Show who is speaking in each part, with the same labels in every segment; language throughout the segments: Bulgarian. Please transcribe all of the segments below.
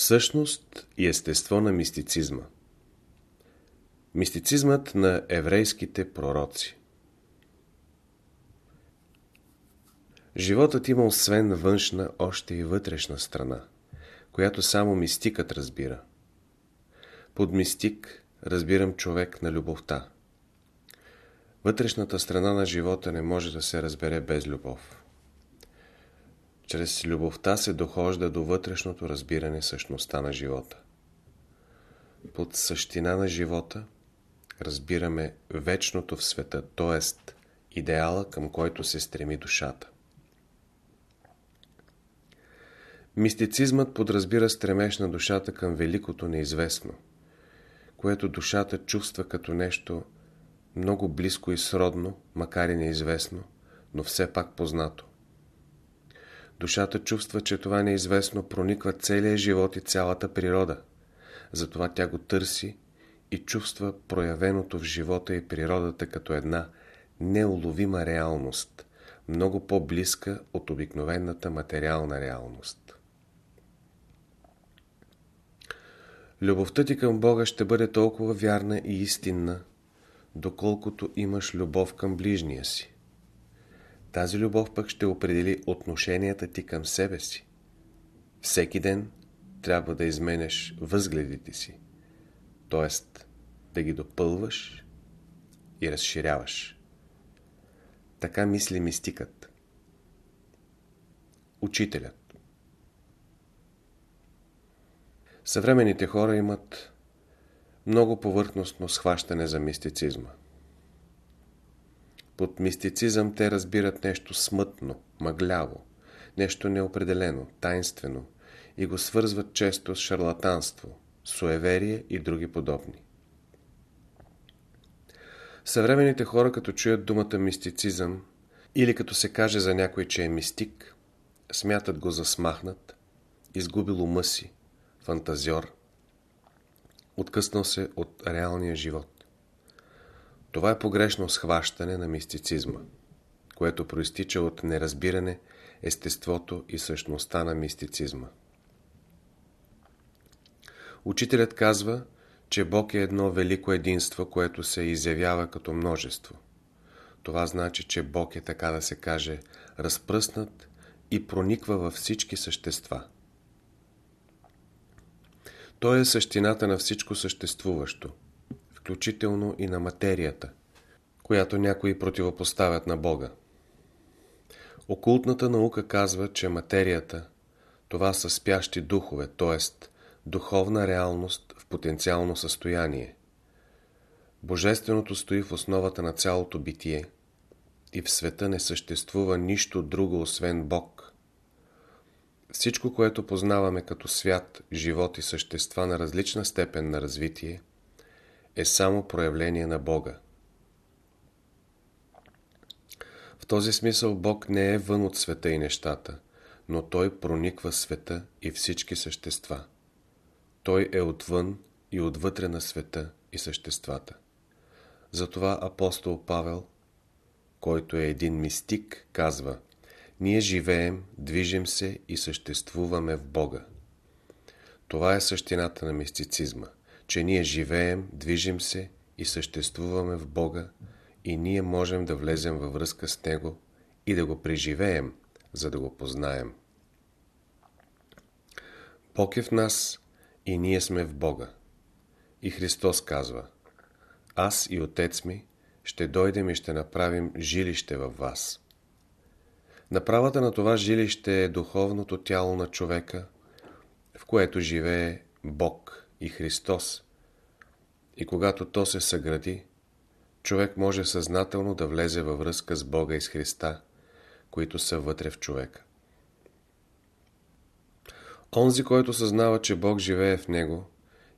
Speaker 1: Същност и естество на мистицизма Мистицизмът на еврейските пророци Животът има освен външна, още и вътрешна страна, която само мистикът разбира. Под мистик разбирам човек на любовта. Вътрешната страна на живота не може да се разбере без любов. Чрез любовта се дохожда до вътрешното разбиране същността на живота. Под същина на живота разбираме вечното в света, т.е. идеала, към който се стреми душата. Мистицизмът подразбира стремеж на душата към великото неизвестно, което душата чувства като нещо много близко и сродно, макар и неизвестно, но все пак познато. Душата чувства, че това неизвестно прониква целия живот и цялата природа. Затова тя го търси и чувства проявеното в живота и природата като една неуловима реалност, много по-близка от обикновената материална реалност. Любовта ти към Бога ще бъде толкова вярна и истинна, доколкото имаш любов към ближния си. Тази любов пък ще определи отношенията ти към себе си. Всеки ден трябва да изменеш възгледите си, т.е. да ги допълваш и разширяваш. Така мисли мистикът. Учителят Съвременните хора имат много повърхностно схващане за мистицизма. Под мистицизъм те разбират нещо смътно, мъгляво, нещо неопределено, тайнствено и го свързват често с шарлатанство, суеверие и други подобни. Съвременните хора, като чуят думата мистицизъм или като се каже за някой, че е мистик, смятат го за смахнат, изгубил ума си, фантазьор, откъснал се от реалния живот. Това е погрешно схващане на мистицизма, което проистича от неразбиране естеството и същността на мистицизма. Учителят казва, че Бог е едно велико единство, което се изявява като множество. Това значи, че Бог е така да се каже разпръснат и прониква във всички същества. Той е същината на всичко съществуващо – включително и на материята, която някои противопоставят на Бога. Окултната наука казва, че материята това са спящи духове, т.е. духовна реалност в потенциално състояние. Божественото стои в основата на цялото битие и в света не съществува нищо друго освен Бог. Всичко, което познаваме като свят, живот и същества на различна степен на развитие, е само проявление на Бога. В този смисъл Бог не е вън от света и нещата, но Той прониква света и всички същества. Той е отвън и отвътре на света и съществата. Затова апостол Павел, който е един мистик, казва Ние живеем, движим се и съществуваме в Бога. Това е същината на мистицизма че ние живеем, движим се и съществуваме в Бога и ние можем да влезем във връзка с Него и да го преживеем, за да го познаем. Бог е в нас и ние сме в Бога. И Христос казва Аз и Отец ми ще дойдем и ще направим жилище във вас. Направата на това жилище е духовното тяло на човека, в което живее Бог и Христос. И когато то се съгради, човек може съзнателно да влезе във връзка с Бога и с Христа, които са вътре в човека. Онзи, който съзнава, че Бог живее в него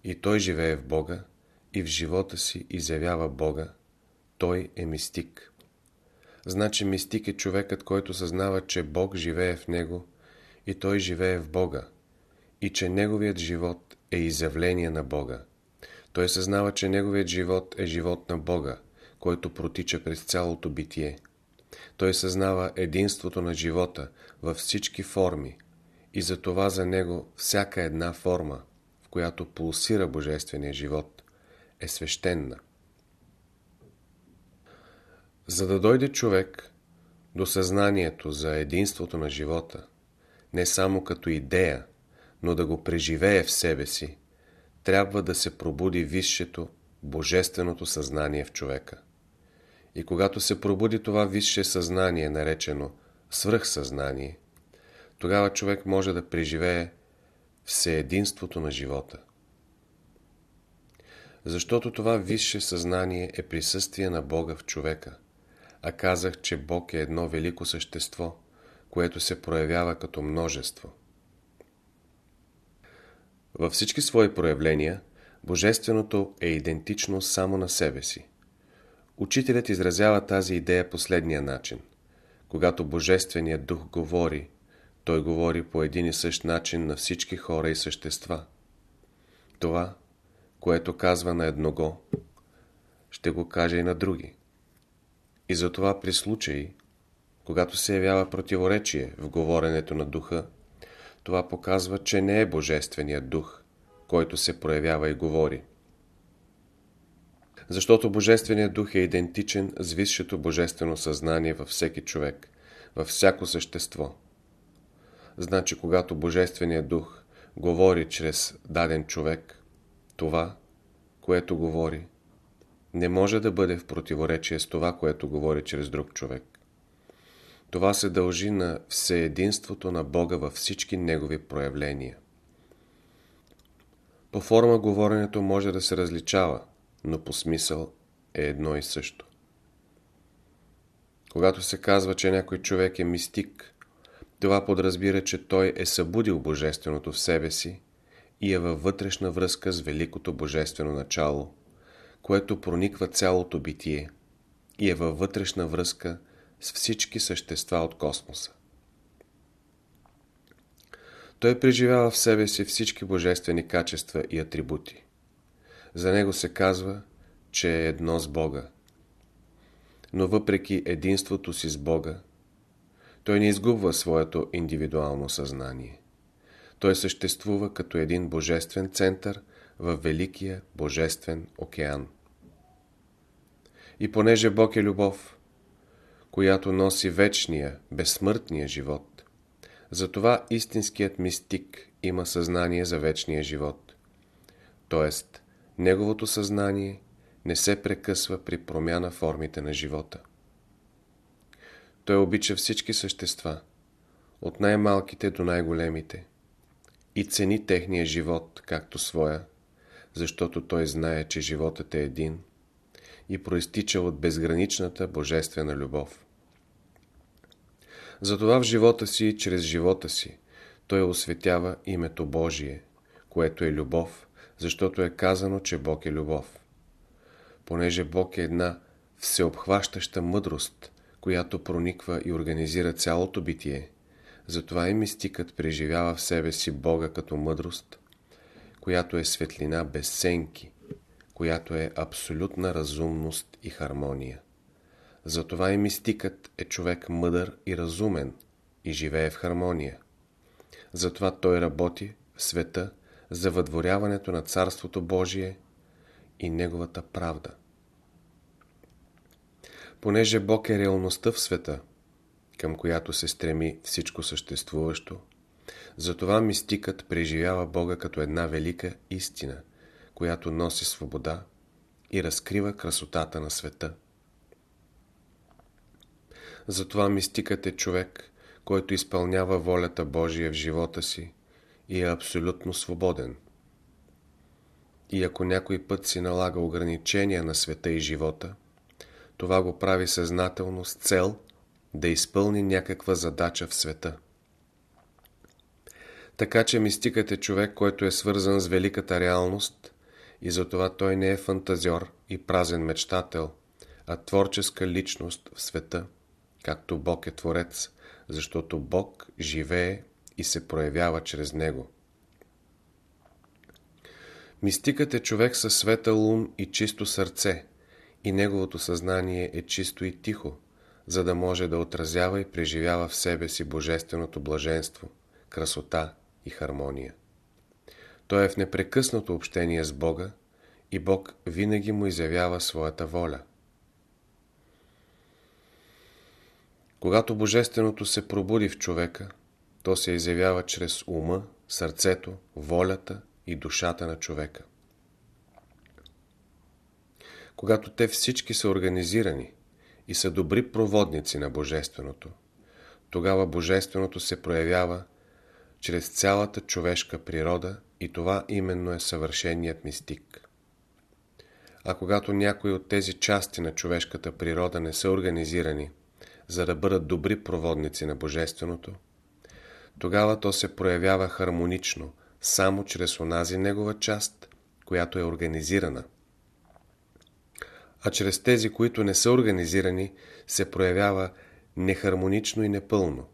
Speaker 1: и той живее в Бога и в живота си изявява Бога, той е мистик. Значи мистик е човекът, който съзнава, че Бог живее в него и той живее в Бога и че неговият живот е изявление на Бога. Той съзнава, че неговият живот е живот на Бога, който протича през цялото битие. Той съзнава единството на живота във всички форми и затова за него всяка една форма, в която пулсира Божествения живот, е свещена. За да дойде човек до съзнанието за единството на живота, не само като идея, но да го преживее в себе си, трябва да се пробуди висшето, божественото съзнание в човека. И когато се пробуди това висше съзнание, наречено свръхсъзнание, тогава човек може да преживее всеединството на живота. Защото това висше съзнание е присъствие на Бога в човека, а казах, че Бог е едно велико същество, което се проявява като множество. Във всички свои проявления, Божественото е идентично само на себе си. Учителят изразява тази идея последния начин. Когато Божественият дух говори, той говори по един и същ начин на всички хора и същества. Това, което казва на едного, ще го каже и на други. И затова при случаи, когато се явява противоречие в говоренето на духа, това показва, че не е Божественият дух, който се проявява и говори. Защото Божественият дух е идентичен с висшето божествено съзнание във всеки човек, във всяко същество. Значи, когато Божественият дух говори чрез даден човек, това, което говори, не може да бъде в противоречие с това, което говори чрез друг човек. Това се дължи на всеединството на Бога във всички Негови проявления. По форма говоренето може да се различава, но по смисъл е едно и също. Когато се казва, че някой човек е мистик, това подразбира, че той е събудил Божественото в себе си и е във вътрешна връзка с великото Божествено начало, което прониква цялото битие и е във вътрешна връзка с всички същества от космоса. Той преживява в себе си всички божествени качества и атрибути. За него се казва, че е едно с Бога. Но въпреки единството си с Бога, той не изгубва своето индивидуално съзнание. Той съществува като един божествен център в Великия Божествен океан. И понеже Бог е любов, която носи вечния, безсмъртния живот, затова истинският мистик има съзнание за вечния живот. Тоест, неговото съзнание не се прекъсва при промяна формите на живота. Той обича всички същества, от най-малките до най-големите, и цени техния живот както своя, защото той знае, че животът е един и проистича от безграничната божествена любов. Затова в живота си чрез живота си той осветява името Божие, което е любов, защото е казано, че Бог е любов. Понеже Бог е една всеобхващаща мъдрост, която прониква и организира цялото битие, затова и мистикът преживява в себе си Бога като мъдрост, която е светлина без сенки, която е абсолютна разумност и хармония. Затова и мистикът е човек мъдър и разумен и живее в хармония. Затова той работи в света за въдворяването на Царството Божие и Неговата правда. Понеже Бог е реалността в света, към която се стреми всичко съществуващо, затова мистикът преживява Бога като една велика истина, която носи свобода и разкрива красотата на света. Затова мистикът е човек, който изпълнява волята Божия в живота си и е абсолютно свободен. И ако някой път си налага ограничения на света и живота, това го прави съзнателно с цел да изпълни някаква задача в света. Така че мистикът е човек, който е свързан с великата реалност и затова той не е фантазьор и празен мечтател, а творческа личност в света, както Бог е Творец, защото Бог живее и се проявява чрез него. Мистикът е човек със светъл ум и чисто сърце, и неговото съзнание е чисто и тихо, за да може да отразява и преживява в себе си божественото блаженство, красота и хармония. Той е в непрекъснато общение с Бога и Бог винаги му изявява своята воля. Когато Божественото се пробуди в човека, то се изявява чрез ума, сърцето, волята и душата на човека. Когато те всички са организирани и са добри проводници на Божественото, тогава Божественото се проявява чрез цялата човешка природа и това именно е съвършеният мистик. А когато някои от тези части на човешката природа не са организирани, за да бъдат добри проводници на Божественото, тогава то се проявява хармонично, само чрез онази негова част, която е организирана. А чрез тези, които не са организирани, се проявява нехармонично и непълно.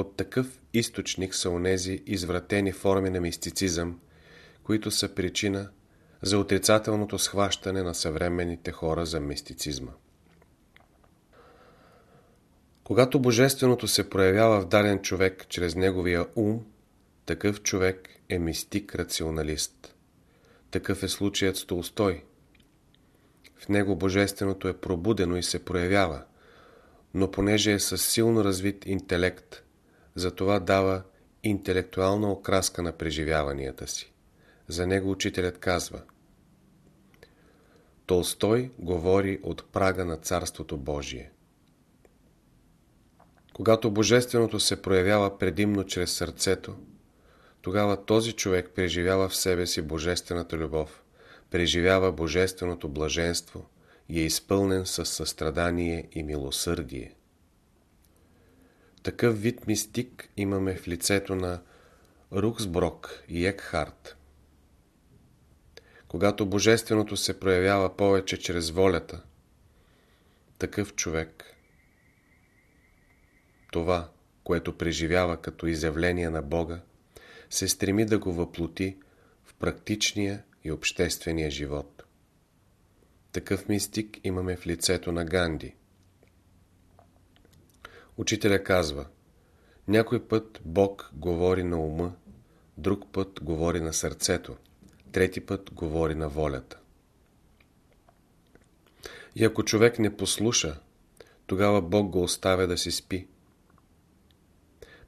Speaker 1: От такъв източник са онези извратени форми на мистицизъм, които са причина за отрицателното схващане на съвременните хора за мистицизма. Когато Божественото се проявява в даден човек чрез неговия ум, такъв човек е мистик-рационалист. Такъв е случаят с Толстой. В него Божественото е пробудено и се проявява, но понеже е със силно развит интелект, затова дава интелектуална окраска на преживяванията си. За него учителят казва Толстой говори от прага на Царството Божие. Когато Божественото се проявява предимно чрез сърцето, тогава този човек преживява в себе си Божествената любов, преживява Божественото блаженство и е изпълнен с състрадание и милосърдие. Такъв вид мистик имаме в лицето на Руксброк и Екхарт. Когато Божественото се проявява повече чрез волята, такъв човек – това, което преживява като изявление на Бога, се стреми да го въплоти в практичния и обществения живот. Такъв мистик имаме в лицето на Ганди. Учителя казва, някой път Бог говори на ума, друг път говори на сърцето, трети път говори на волята. И ако човек не послуша, тогава Бог го оставя да си спи.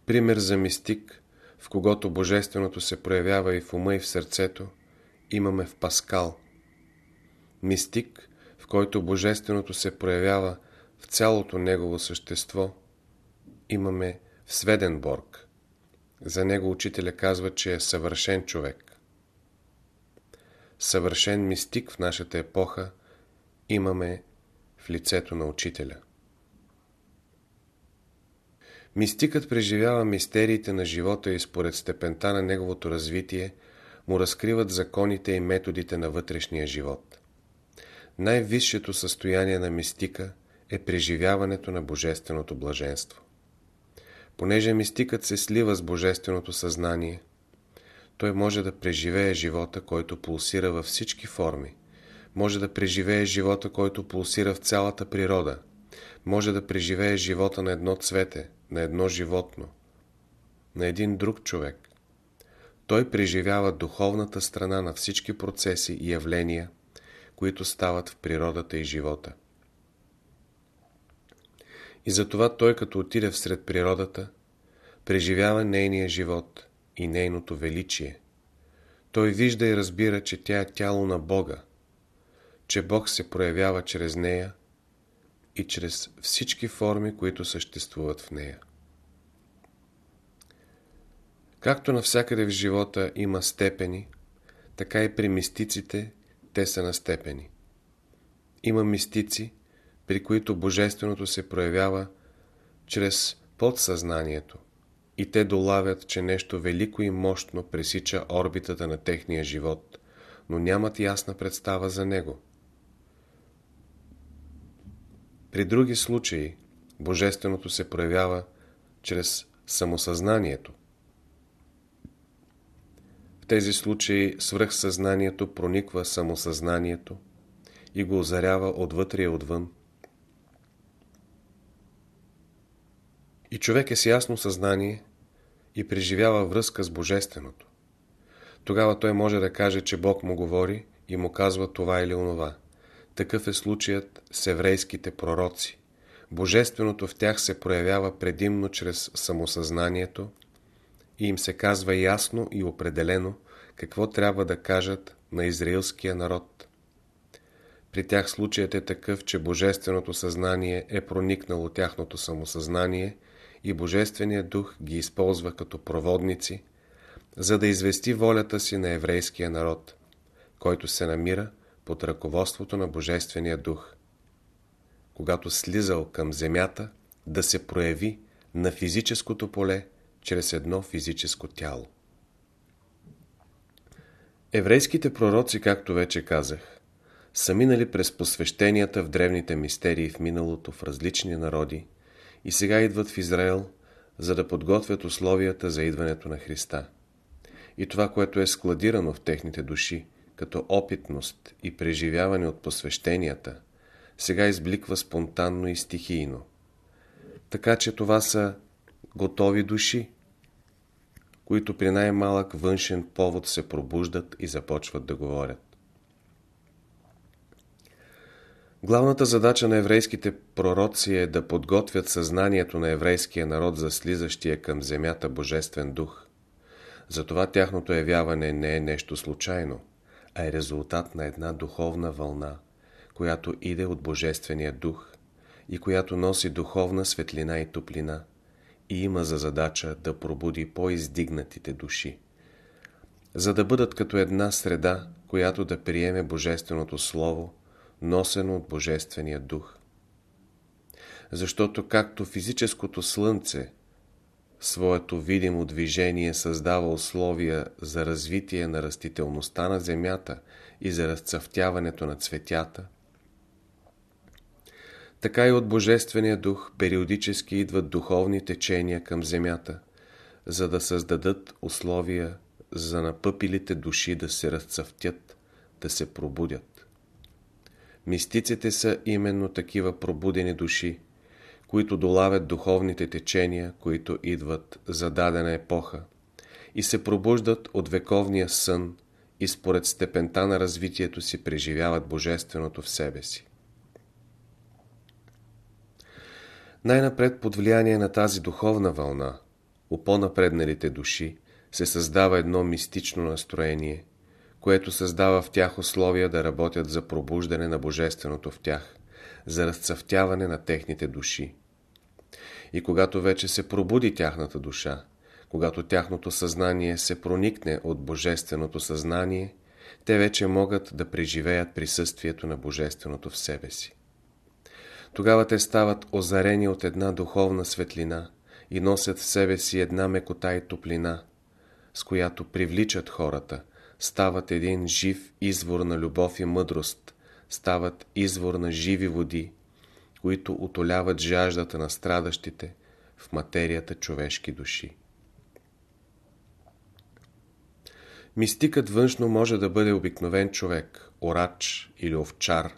Speaker 1: Пример за мистик, в когото Божественото се проявява и в ума и в сърцето, имаме в Паскал. Мистик, в който Божественото се проявява в цялото негово същество, имаме в Сведенборг. За него учителя казва, че е съвършен човек. Съвършен мистик в нашата епоха имаме в лицето на учителя. Мистикът преживява мистериите на живота и според степента на неговото развитие му разкриват законите и методите на вътрешния живот. Най-висшето състояние на мистика е преживяването на Божественото блаженство. Понеже мистикът се слива с Божественото съзнание, той може да преживее живота, който пулсира във всички форми, може да преживее живота, който пулсира в цялата природа, може да преживее живота на едно цвете, на едно животно, на един друг човек. Той преживява духовната страна на всички процеси и явления, които стават в природата и живота. И затова той, като отиде всред природата, преживява нейния живот и нейното величие. Той вижда и разбира, че тя е тяло на Бога, че Бог се проявява чрез нея и чрез всички форми, които съществуват в нея. Както навсякъде в живота има степени, така и при мистиците те са на степени. Има мистици, при които Божественото се проявява чрез подсъзнанието и те долавят, че нещо велико и мощно пресича орбитата на техния живот, но нямат ясна представа за него. При други случаи Божественото се проявява чрез самосъзнанието. В тези случаи свръхсъзнанието прониква самосъзнанието и го озарява отвътре и отвън. И човек е с ясно съзнание и преживява връзка с Божественото. Тогава той може да каже, че Бог му говори и му казва това или онова. Такъв е случаят с еврейските пророци. Божественото в тях се проявява предимно чрез самосъзнанието и им се казва ясно и определено какво трябва да кажат на израилския народ. При тях случаят е такъв, че Божественото съзнание е проникнало тяхното самосъзнание и Божественият дух ги използва като проводници, за да извести волята си на еврейския народ, който се намира под ръководството на Божествения дух. Когато слизал към земята, да се прояви на физическото поле чрез едно физическо тяло. Еврейските пророци, както вече казах, са минали през посвещенията в древните мистерии в миналото в различни народи и сега идват в Израел, за да подготвят условията за идването на Христа. И това, което е складирано в техните души, като опитност и преживяване от посвещенията, сега избликва спонтанно и стихийно. Така че това са готови души, които при най-малък външен повод се пробуждат и започват да говорят. Главната задача на еврейските пророци е да подготвят съзнанието на еврейския народ за слизащия към земята Божествен дух. Затова тяхното явяване не е нещо случайно, а е резултат на една духовна вълна, която иде от Божествения дух и която носи духовна светлина и топлина и има за задача да пробуди по-издигнатите души, за да бъдат като една среда, която да приеме Божественото Слово носено от Божествения дух. Защото както физическото слънце своето видимо движение създава условия за развитие на растителността на земята и за разцъфтяването на цветята, така и от Божествения дух периодически идват духовни течения към земята, за да създадат условия за напъпилите души да се разцъфтят, да се пробудят. Мистиците са именно такива пробудени души, които долавят духовните течения, които идват за дадена епоха и се пробуждат от вековния сън и според степента на развитието си преживяват Божественото в себе си. Най-напред под влияние на тази духовна вълна, у по-напредналите души, се създава едно мистично настроение – което създава в тях условия да работят за пробуждане на Божественото в тях, за разцъфтяване на техните души. И когато вече се пробуди тяхната душа, когато тяхното съзнание се проникне от Божественото съзнание, те вече могат да преживеят присъствието на Божественото в себе си. Тогава те стават озарени от една духовна светлина и носят в себе си една мекота и топлина, с която привличат хората, стават един жив извор на любов и мъдрост, стават извор на живи води, които отоляват жаждата на страдащите в материята човешки души. Мистикът външно може да бъде обикновен човек, орач или овчар,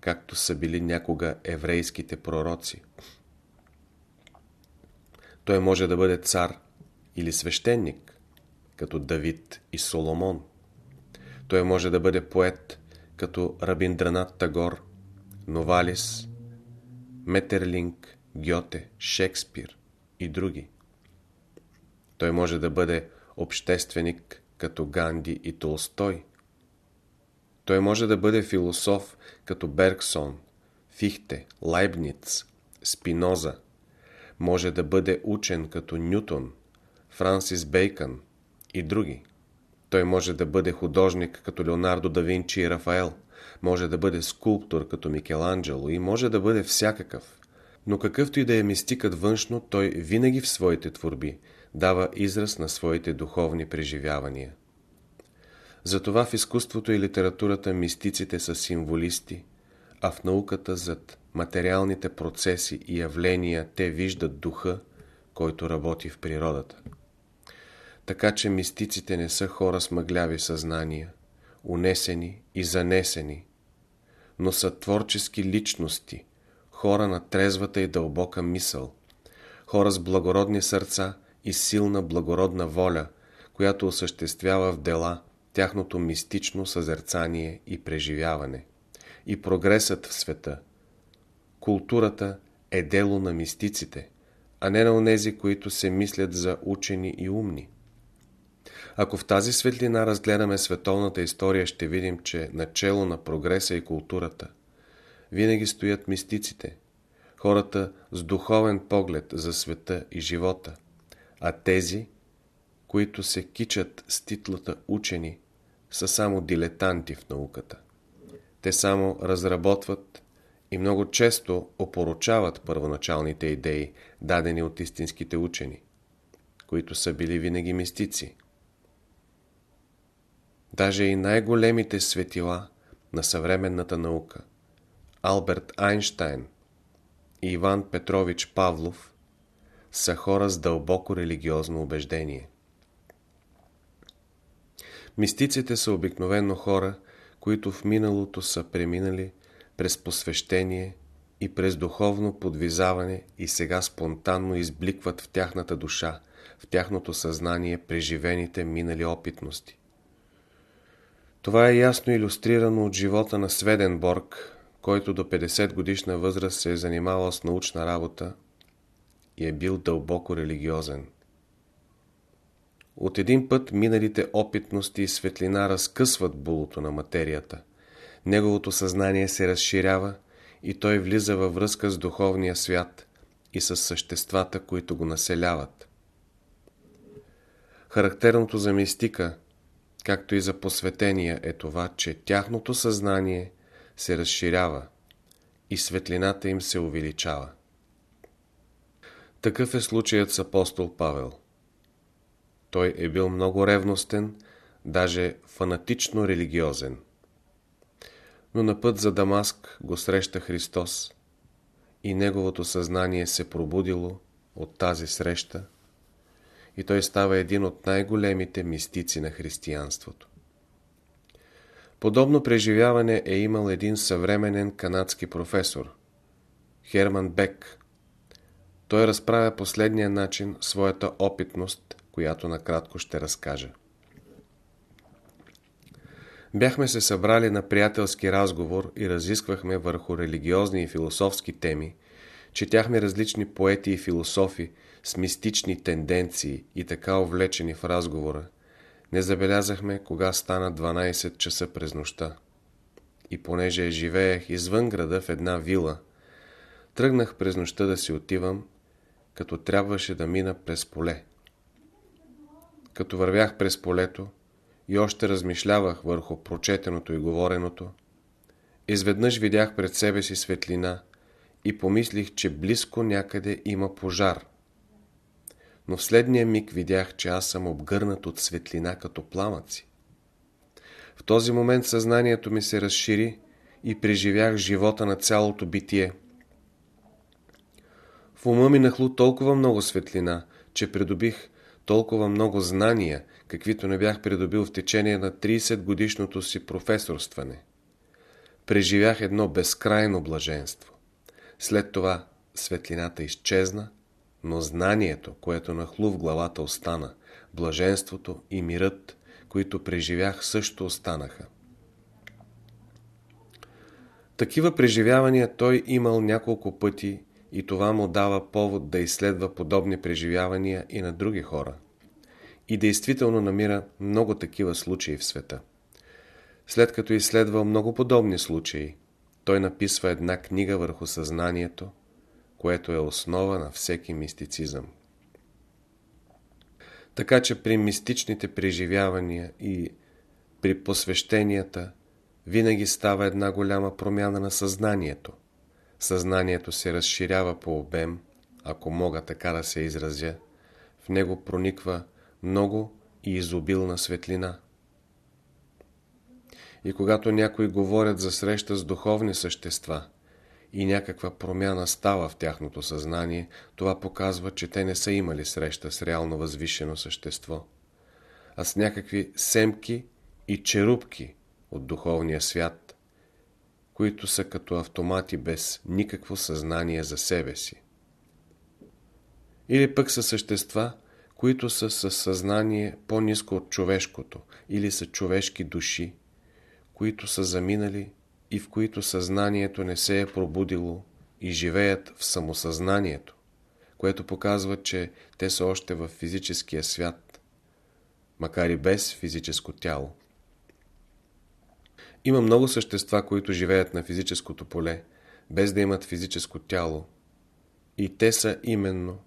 Speaker 1: както са били някога еврейските пророци. Той може да бъде цар или свещеник, като Давид и Соломон. Той може да бъде поет, като Рабиндранат Тагор, Новалис, Метерлинг, Гьоте, Шекспир и други. Той може да бъде общественик, като Ганди и Толстой. Той може да бъде философ, като Бергсон, Фихте, Лайбниц, Спиноза. Може да бъде учен, като Нютон, Франсис Бейкън, и други. Той може да бъде художник като Леонардо да Винчи и Рафаел, може да бъде скулптор като Микеланджело и може да бъде всякакъв. Но какъвто и да е мистикът външно, той винаги в своите творби дава израз на своите духовни преживявания. Затова в изкуството и литературата мистиците са символисти, а в науката зад материалните процеси и явления те виждат духа, който работи в природата. Така че мистиците не са хора с мъгляви съзнания, унесени и занесени, но са творчески личности, хора на трезвата и дълбока мисъл, хора с благородни сърца и силна благородна воля, която осъществява в дела тяхното мистично съзерцание и преживяване. И прогресът в света. Културата е дело на мистиците, а не на онези, които се мислят за учени и умни. Ако в тази светлина разгледаме световната история, ще видим, че начало на прогреса и културата винаги стоят мистиците, хората с духовен поглед за света и живота, а тези, които се кичат с титлата учени, са само дилетанти в науката. Те само разработват и много често опоручават първоначалните идеи, дадени от истинските учени, които са били винаги мистици. Даже и най-големите светила на съвременната наука, Алберт Айнштайн и Иван Петрович Павлов, са хора с дълбоко религиозно убеждение. Мистиците са обикновено хора, които в миналото са преминали през посвещение и през духовно подвизаване и сега спонтанно избликват в тяхната душа, в тяхното съзнание преживените минали опитности. Това е ясно иллюстрирано от живота на Сведенборг, който до 50 годишна възраст се е занимавал с научна работа и е бил дълбоко религиозен. От един път миналите опитности и светлина разкъсват булото на материята. Неговото съзнание се разширява и той влиза във връзка с духовния свят и с съществата, които го населяват. Характерното за мистика, както и за посветения е това, че тяхното съзнание се разширява и светлината им се увеличава. Такъв е случаят с апостол Павел. Той е бил много ревностен, даже фанатично религиозен. Но на път за Дамаск го среща Христос и неговото съзнание се пробудило от тази среща и той става един от най-големите мистици на християнството. Подобно преживяване е имал един съвременен канадски професор, Херман Бек. Той разправя последния начин своята опитност която накратко ще разкажа. Бяхме се събрали на приятелски разговор и разисквахме върху религиозни и философски теми, четяхме различни поети и философи с мистични тенденции и така увлечени в разговора, не забелязахме кога стана 12 часа през нощта. И понеже живеех извън града в една вила, тръгнах през нощта да си отивам, като трябваше да мина през поле като вървях през полето и още размишлявах върху прочетеното и говореното, изведнъж видях пред себе си светлина и помислих, че близко някъде има пожар. Но в следния миг видях, че аз съм обгърнат от светлина като пламъци. В този момент съзнанието ми се разшири и преживях живота на цялото битие. В ума ми нахлу толкова много светлина, че придобих толкова много знания, каквито не бях придобил в течение на 30 годишното си професорстване. Преживях едно безкрайно блаженство. След това светлината изчезна, но знанието, което нахлу в главата остана, блаженството и мирът, които преживях, също останаха. Такива преживявания той имал няколко пъти и това му дава повод да изследва подобни преживявания и на други хора. И действително намира много такива случаи в света. След като изследва много подобни случаи, той написва една книга върху съзнанието, което е основа на всеки мистицизъм. Така че при мистичните преживявания и при посвещенията винаги става една голяма промяна на съзнанието – Съзнанието се разширява по обем, ако мога така да се изразя. В него прониква много и изобилна светлина. И когато някои говорят за среща с духовни същества и някаква промяна става в тяхното съзнание, това показва, че те не са имали среща с реално възвишено същество, а с някакви семки и черупки от духовния свят, които са като автомати без никакво съзнание за себе си. Или пък са същества, които са със съзнание по-низко от човешкото или са човешки души, които са заминали и в които съзнанието не се е пробудило и живеят в самосъзнанието, което показва, че те са още в физическия свят, макар и без физическо тяло. Има много същества, които живеят на физическото поле, без да имат физическо тяло. И те са именно,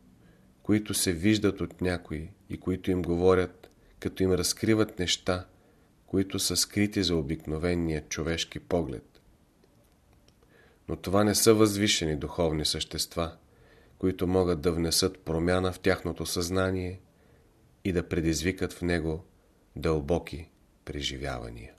Speaker 1: които се виждат от някои и които им говорят, като им разкриват неща, които са скрити за обикновения човешки поглед. Но това не са възвишени духовни същества, които могат да внесат промяна в тяхното съзнание и да предизвикат в него дълбоки преживявания.